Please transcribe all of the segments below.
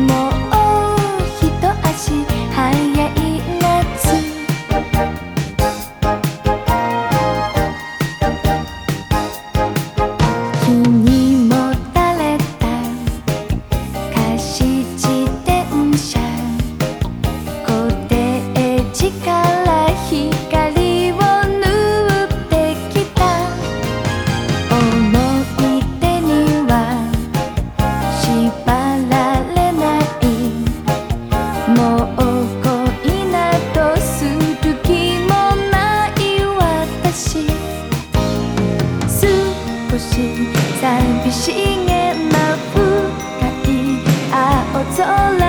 more 寂しげな深い青空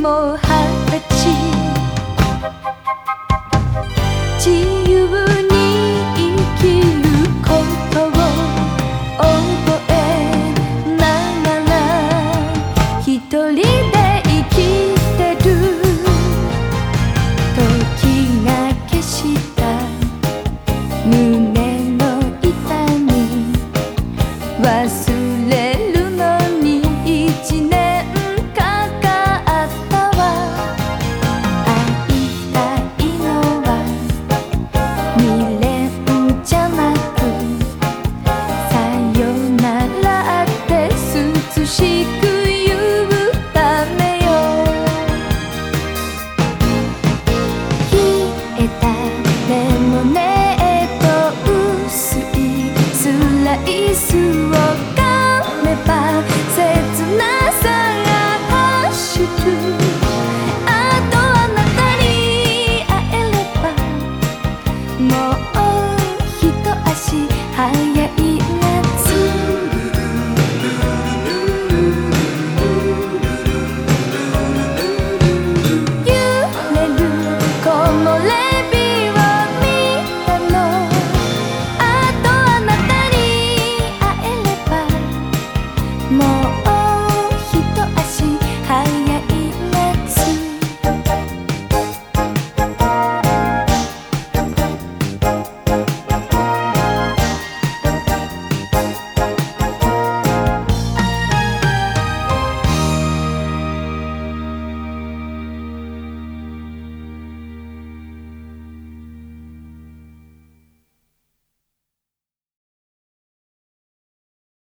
뭐 하겠지 지 椅子を